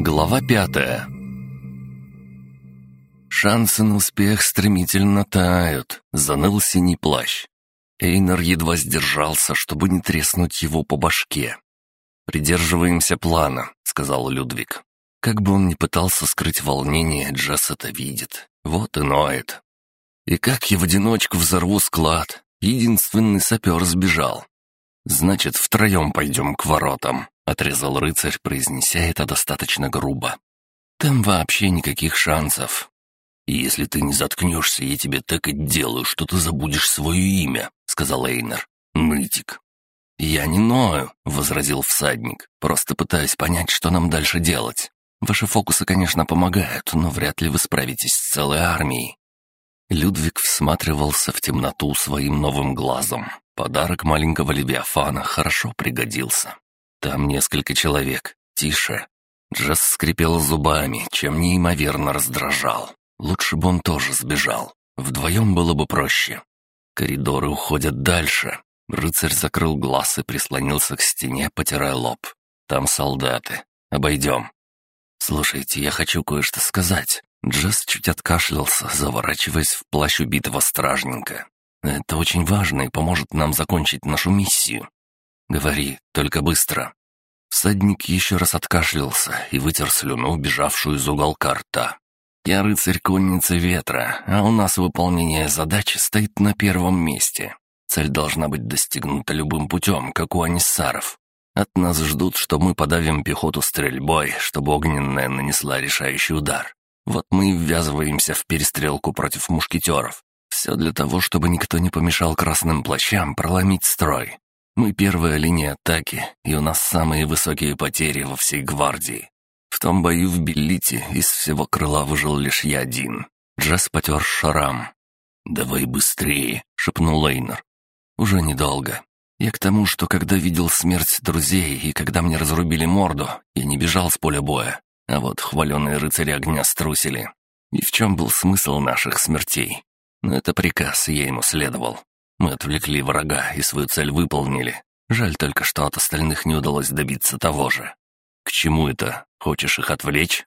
Глава пятая Шансы на успех стремительно тают, заныл синий плащ. Эйнер едва сдержался, чтобы не треснуть его по башке. «Придерживаемся плана», — сказал Людвиг. Как бы он ни пытался скрыть волнение, Джесс это видит. Вот и ноет. И как я в одиночку взорву склад? Единственный сапер сбежал. «Значит, втроем пойдем к воротам», — отрезал рыцарь, произнеся это достаточно грубо. «Там вообще никаких шансов. И если ты не заткнешься, я тебе так и делаю, что ты забудешь свое имя», — сказал Эйнер. «Нытик». «Я не ною», — возразил всадник. «Просто пытаюсь понять, что нам дальше делать. Ваши фокусы, конечно, помогают, но вряд ли вы справитесь с целой армией». Людвиг всматривался в темноту своим новым глазом. Подарок маленького Левиафана хорошо пригодился. Там несколько человек. Тише. Джесс скрипел зубами, чем неимоверно раздражал. Лучше бы он тоже сбежал. Вдвоем было бы проще. Коридоры уходят дальше. Рыцарь закрыл глаз и прислонился к стене, потирая лоб. Там солдаты. Обойдем. «Слушайте, я хочу кое-что сказать». Джесс чуть откашлялся, заворачиваясь в плащ убитого стражника. «Это очень важно и поможет нам закончить нашу миссию». «Говори, только быстро». Всадник еще раз откашлялся и вытер слюну, убежавшую из уголка рта. «Я рыцарь конницы ветра, а у нас выполнение задачи стоит на первом месте. Цель должна быть достигнута любым путем, как у аниссаров. От нас ждут, что мы подавим пехоту стрельбой, чтобы огненная нанесла решающий удар. Вот мы и ввязываемся в перестрелку против мушкетеров. Все для того, чтобы никто не помешал красным плащам проломить строй. Мы первая линия атаки, и у нас самые высокие потери во всей гвардии. В том бою в Беллите из всего крыла выжил лишь я один. Джесс потер шарам. «Давай быстрее», — шепнул Лейнер. «Уже недолго. Я к тому, что когда видел смерть друзей и когда мне разрубили морду, я не бежал с поля боя, а вот хваленые рыцари огня струсили. И в чем был смысл наших смертей? Это приказ, я ему следовал. Мы отвлекли врага и свою цель выполнили. Жаль только, что от остальных не удалось добиться того же. К чему это? Хочешь их отвлечь?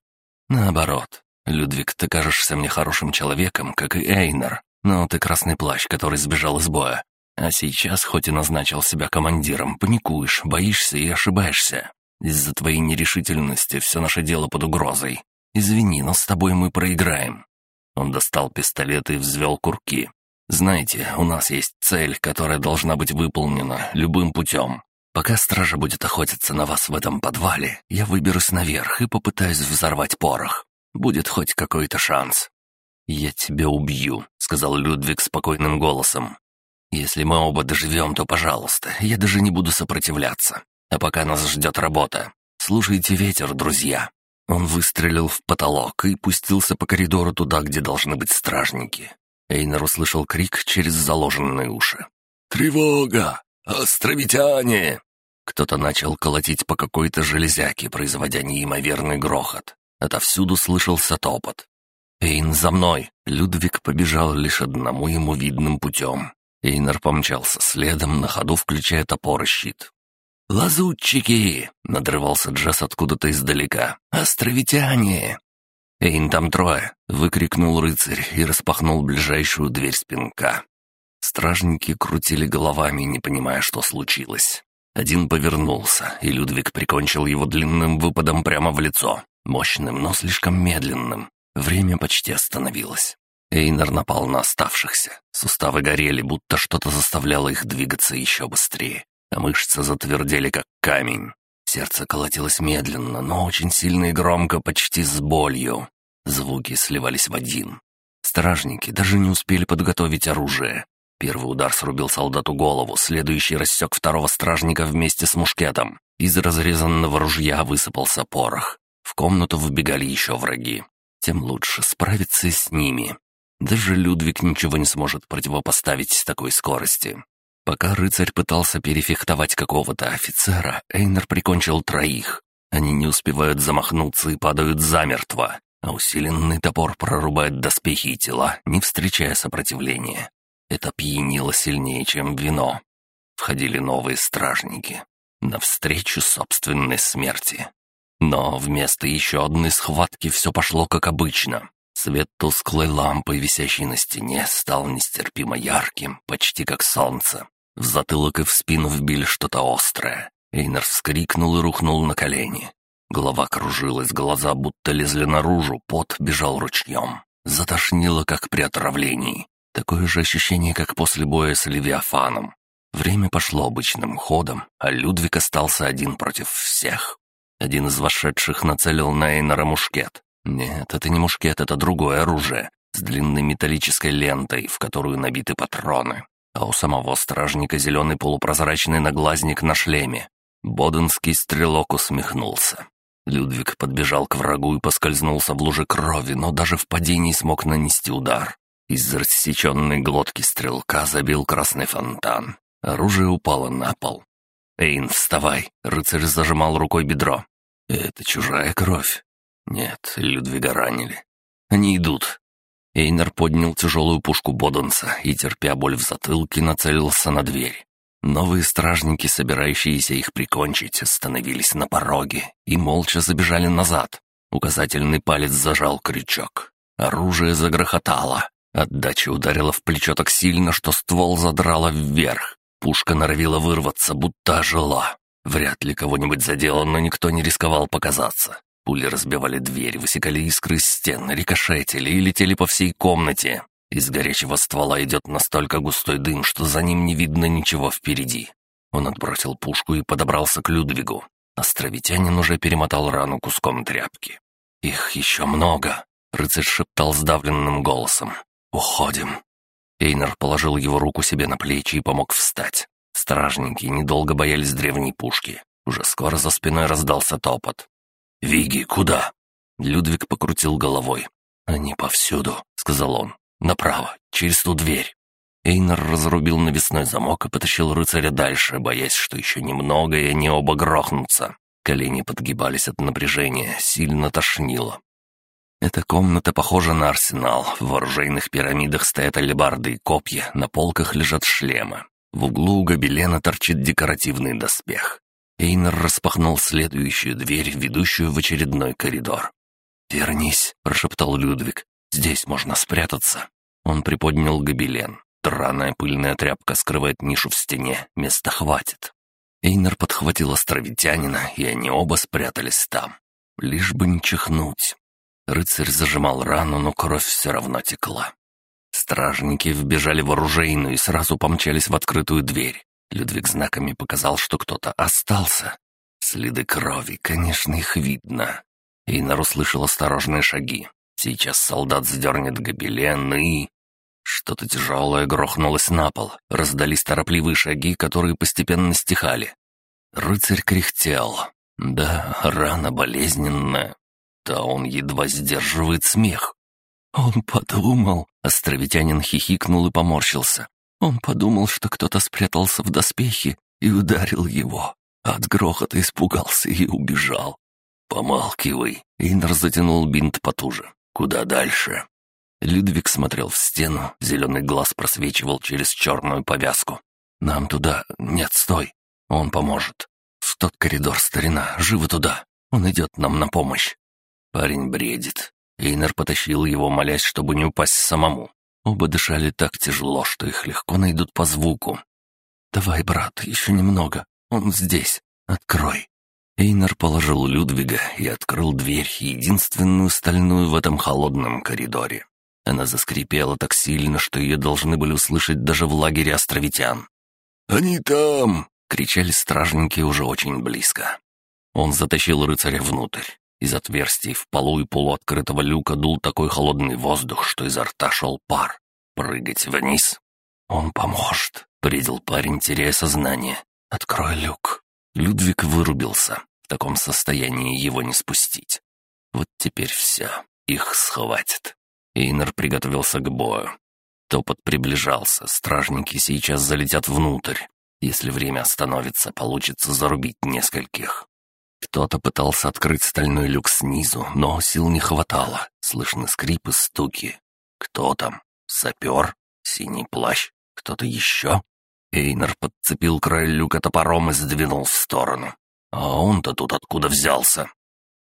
Наоборот. Людвиг, ты кажешься мне хорошим человеком, как и Эйнер, но ты красный плащ, который сбежал из боя. А сейчас, хоть и назначил себя командиром, паникуешь, боишься и ошибаешься. Из-за твоей нерешительности все наше дело под угрозой. Извини, но с тобой мы проиграем». Он достал пистолет и взвел курки. «Знаете, у нас есть цель, которая должна быть выполнена любым путем. Пока стража будет охотиться на вас в этом подвале, я выберусь наверх и попытаюсь взорвать порох. Будет хоть какой-то шанс». «Я тебя убью», — сказал Людвиг спокойным голосом. Если мы оба доживем, то пожалуйста, я даже не буду сопротивляться. А пока нас ждет работа. Слушайте ветер, друзья». Он выстрелил в потолок и пустился по коридору туда, где должны быть стражники. Эйнер услышал крик через заложенные уши. «Тревога! Островитяне!» Кто-то начал колотить по какой-то железяке, производя неимоверный грохот. Отовсюду слышался топот. «Эйн, за мной!» Людвиг побежал лишь одному ему видным путем. Эйнер помчался следом, на ходу включая топор и щит. «Лазутчики!» — надрывался Джесс откуда-то издалека. «Островитяне!» «Эйн, там трое!» — выкрикнул рыцарь и распахнул ближайшую дверь спинка. Стражники крутили головами, не понимая, что случилось. Один повернулся, и Людвиг прикончил его длинным выпадом прямо в лицо. Мощным, но слишком медленным. Время почти остановилось. Эйнер напал на оставшихся. Суставы горели, будто что-то заставляло их двигаться еще быстрее, а мышцы затвердели, как камень. Сердце колотилось медленно, но очень сильно и громко, почти с болью. Звуки сливались в один. Стражники даже не успели подготовить оружие. Первый удар срубил солдату голову, следующий рассек второго стражника вместе с мушкетом. Из разрезанного ружья высыпался порох. В комнату вбегали еще враги. Тем лучше справиться с ними. Даже Людвиг ничего не сможет противопоставить такой скорости. Пока рыцарь пытался перефехтовать какого-то офицера, Эйнер прикончил троих. Они не успевают замахнуться и падают замертво, а усиленный топор прорубает доспехи и тела, не встречая сопротивления. Это пьянило сильнее, чем вино. Входили новые стражники. навстречу собственной смерти. Но вместо еще одной схватки все пошло как обычно. Свет тусклой лампы, висящей на стене, стал нестерпимо ярким, почти как солнце. В затылок и в спину вбили что-то острое. Эйнер вскрикнул и рухнул на колени. Голова кружилась, глаза будто лезли наружу, пот бежал ручьем. Затошнило, как при отравлении. Такое же ощущение, как после боя с Левиафаном. Время пошло обычным ходом, а Людвиг остался один против всех. Один из вошедших нацелил на Эйнора мушкет. Нет, это не мушкет, это другое оружие, с длинной металлической лентой, в которую набиты патроны. А у самого стражника зеленый полупрозрачный наглазник на шлеме. Боденский стрелок усмехнулся. Людвиг подбежал к врагу и поскользнулся в луже крови, но даже в падении смог нанести удар. Из рассеченной глотки стрелка забил красный фонтан. Оружие упало на пол. «Эйн, вставай!» — рыцарь зажимал рукой бедро. «Это чужая кровь». «Нет, Людвига ранили. Они идут». Эйнер поднял тяжелую пушку Боденса и, терпя боль в затылке, нацелился на дверь. Новые стражники, собирающиеся их прикончить, остановились на пороге и молча забежали назад. Указательный палец зажал крючок. Оружие загрохотало. Отдача ударила в плечо так сильно, что ствол задрало вверх. Пушка норовила вырваться, будто ожила. Вряд ли кого-нибудь задело, но никто не рисковал показаться. Пули разбивали дверь, высекали искры из стен, рикошетили и летели по всей комнате. Из горячего ствола идет настолько густой дым, что за ним не видно ничего впереди. Он отбросил пушку и подобрался к Людвигу. Островитянин уже перемотал рану куском тряпки. «Их еще много», — рыцарь шептал сдавленным голосом. «Уходим». Эйнер положил его руку себе на плечи и помог встать. Стражники недолго боялись древней пушки. Уже скоро за спиной раздался топот. «Виги, куда?» Людвиг покрутил головой. «Они повсюду», — сказал он. «Направо, через ту дверь». Эйнер разрубил навесной замок и потащил рыцаря дальше, боясь, что еще немного, и они оба грохнутся. Колени подгибались от напряжения, сильно тошнило. Эта комната похожа на арсенал. В оружейных пирамидах стоят алебарды и копья, на полках лежат шлемы. В углу у гобелена торчит декоративный доспех. Эйнер распахнул следующую дверь, ведущую в очередной коридор. «Вернись», — прошептал Людвиг. «Здесь можно спрятаться». Он приподнял гобелен. Драная пыльная тряпка скрывает нишу в стене, места хватит. Эйнер подхватил островитянина, и они оба спрятались там. Лишь бы не чихнуть. Рыцарь зажимал рану, но кровь все равно текла. Стражники вбежали в оружейную и сразу помчались в открытую дверь. Людвиг знаками показал, что кто-то остался. Следы крови, конечно, их видно. Эйнар услышал осторожные шаги. Сейчас солдат сдернет гобелен и... Что-то тяжелое грохнулось на пол. Раздались торопливые шаги, которые постепенно стихали. Рыцарь кряхтел. Да, рана болезненная. Да он едва сдерживает смех. Он подумал, островитянин хихикнул и поморщился. Он подумал, что кто-то спрятался в доспехе и ударил его. От грохота испугался и убежал. «Помалкивай!» Эйнер затянул бинт потуже. «Куда дальше?» Людвиг смотрел в стену, зеленый глаз просвечивал через черную повязку. «Нам туда... Нет, стой! Он поможет. В тот коридор, старина, живо туда. Он идет нам на помощь». Парень бредит. Эйнер потащил его, молясь, чтобы не упасть самому. Оба дышали так тяжело, что их легко найдут по звуку. «Давай, брат, еще немного. Он здесь. Открой». Эйнер положил Людвига и открыл дверь, единственную стальную в этом холодном коридоре. Она заскрипела так сильно, что ее должны были услышать даже в лагере островитян. «Они там!» — кричали стражники уже очень близко. Он затащил рыцаря внутрь. Из отверстий в полу и полуоткрытого люка дул такой холодный воздух, что изо рта шел пар. Прыгать вниз? Он поможет, предел парень, теряя сознание. Открой люк. Людвиг вырубился. В таком состоянии его не спустить. Вот теперь все. Их схватят. Эйнер приготовился к бою. Топот приближался, стражники сейчас залетят внутрь. Если время остановится, получится зарубить нескольких. Кто-то пытался открыть стальной люк снизу, но сил не хватало. Слышны скрип и стуки. Кто там? Сапер? Синий плащ? Кто-то еще? Эйнер подцепил край люка топором и сдвинул в сторону. А он-то тут откуда взялся?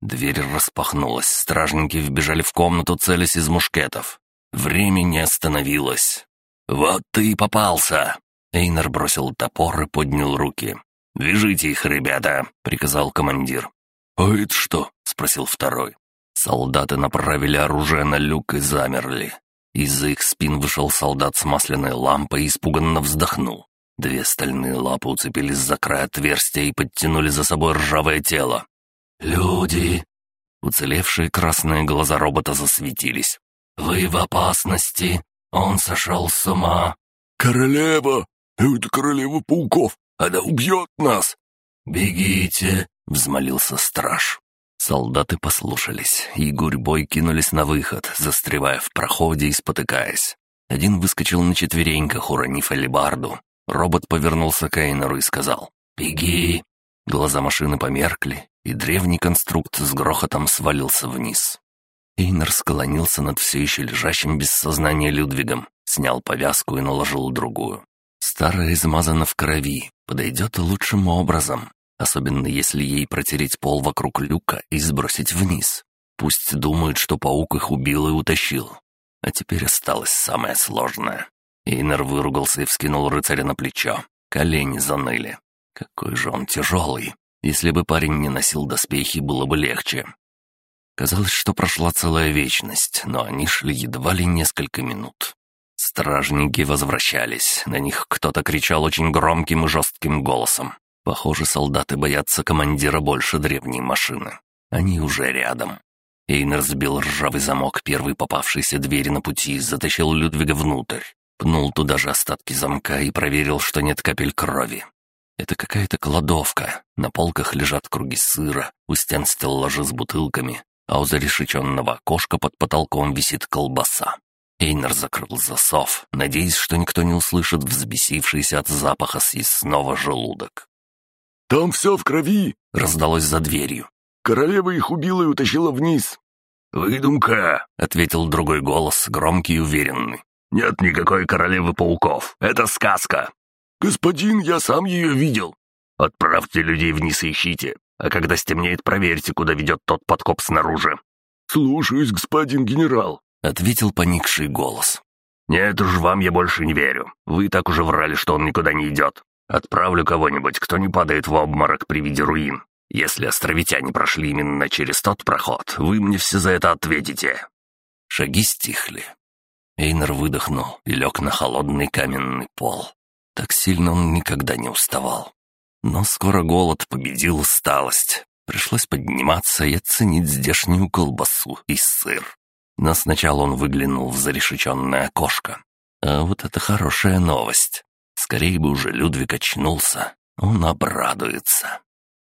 Дверь распахнулась, стражники вбежали в комнату, целясь из мушкетов. Время не остановилось. «Вот ты и попался!» Эйнер бросил топор и поднял руки. «Вяжите их, ребята!» — приказал командир. «А это что?» — спросил второй. Солдаты направили оружие на люк и замерли. Из-за их спин вышел солдат с масляной лампой и испуганно вздохнул. Две стальные лапы уцепились за край отверстия и подтянули за собой ржавое тело. «Люди!» Уцелевшие красные глаза робота засветились. «Вы в опасности! Он сошел с ума!» «Королева! Это королева пауков! Она убьет нас!» «Бегите!» — взмолился страж. Солдаты послушались и гурьбой кинулись на выход, застревая в проходе и спотыкаясь. Один выскочил на четвереньках, уронив алебарду. Робот повернулся к Эйнеру и сказал «Беги!». Глаза машины померкли, и древний конструкт с грохотом свалился вниз. Эйнер склонился над все еще лежащим без сознания Людвигом, снял повязку и наложил другую. Старая измазана в крови, подойдет лучшим образом, особенно если ей протереть пол вокруг люка и сбросить вниз. Пусть думают, что паук их убил и утащил. А теперь осталось самое сложное. Эйнер выругался и вскинул рыцаря на плечо. Колени заныли. Какой же он тяжелый. Если бы парень не носил доспехи, было бы легче. Казалось, что прошла целая вечность, но они шли едва ли несколько минут. Стражники возвращались, на них кто-то кричал очень громким и жестким голосом. Похоже, солдаты боятся командира больше древней машины. Они уже рядом. Эйнер сбил ржавый замок первой попавшейся двери на пути и затащил Людвига внутрь. Пнул туда же остатки замка и проверил, что нет капель крови. Это какая-то кладовка. На полках лежат круги сыра, у стен стеллажи с бутылками, а у зарешеченного окошка под потолком висит колбаса. Эйнер закрыл засов, надеясь, что никто не услышит взбесившийся от запаха съестного желудок. «Там все в крови!» — раздалось за дверью. «Королева их убила и утащила вниз». «Выдумка!» — ответил другой голос, громкий и уверенный. «Нет никакой королевы пауков. Это сказка!» «Господин, я сам ее видел!» «Отправьте людей вниз и ищите, а когда стемнеет, проверьте, куда ведет тот подкоп снаружи». «Слушаюсь, господин генерал», — ответил поникший голос. «Нет уж, вам я больше не верю. Вы так уже врали, что он никуда не идет. Отправлю кого-нибудь, кто не падает в обморок при виде руин. Если островитяне прошли именно через тот проход, вы мне все за это ответите». Шаги стихли. Эйнер выдохнул и лег на холодный каменный пол. Так сильно он никогда не уставал. Но скоро голод победил усталость. Пришлось подниматься и оценить здешнюю колбасу и сыр. Но сначала он выглянул в зарешеченное окошко. А вот это хорошая новость. Скорее бы уже Людвиг очнулся. Он обрадуется.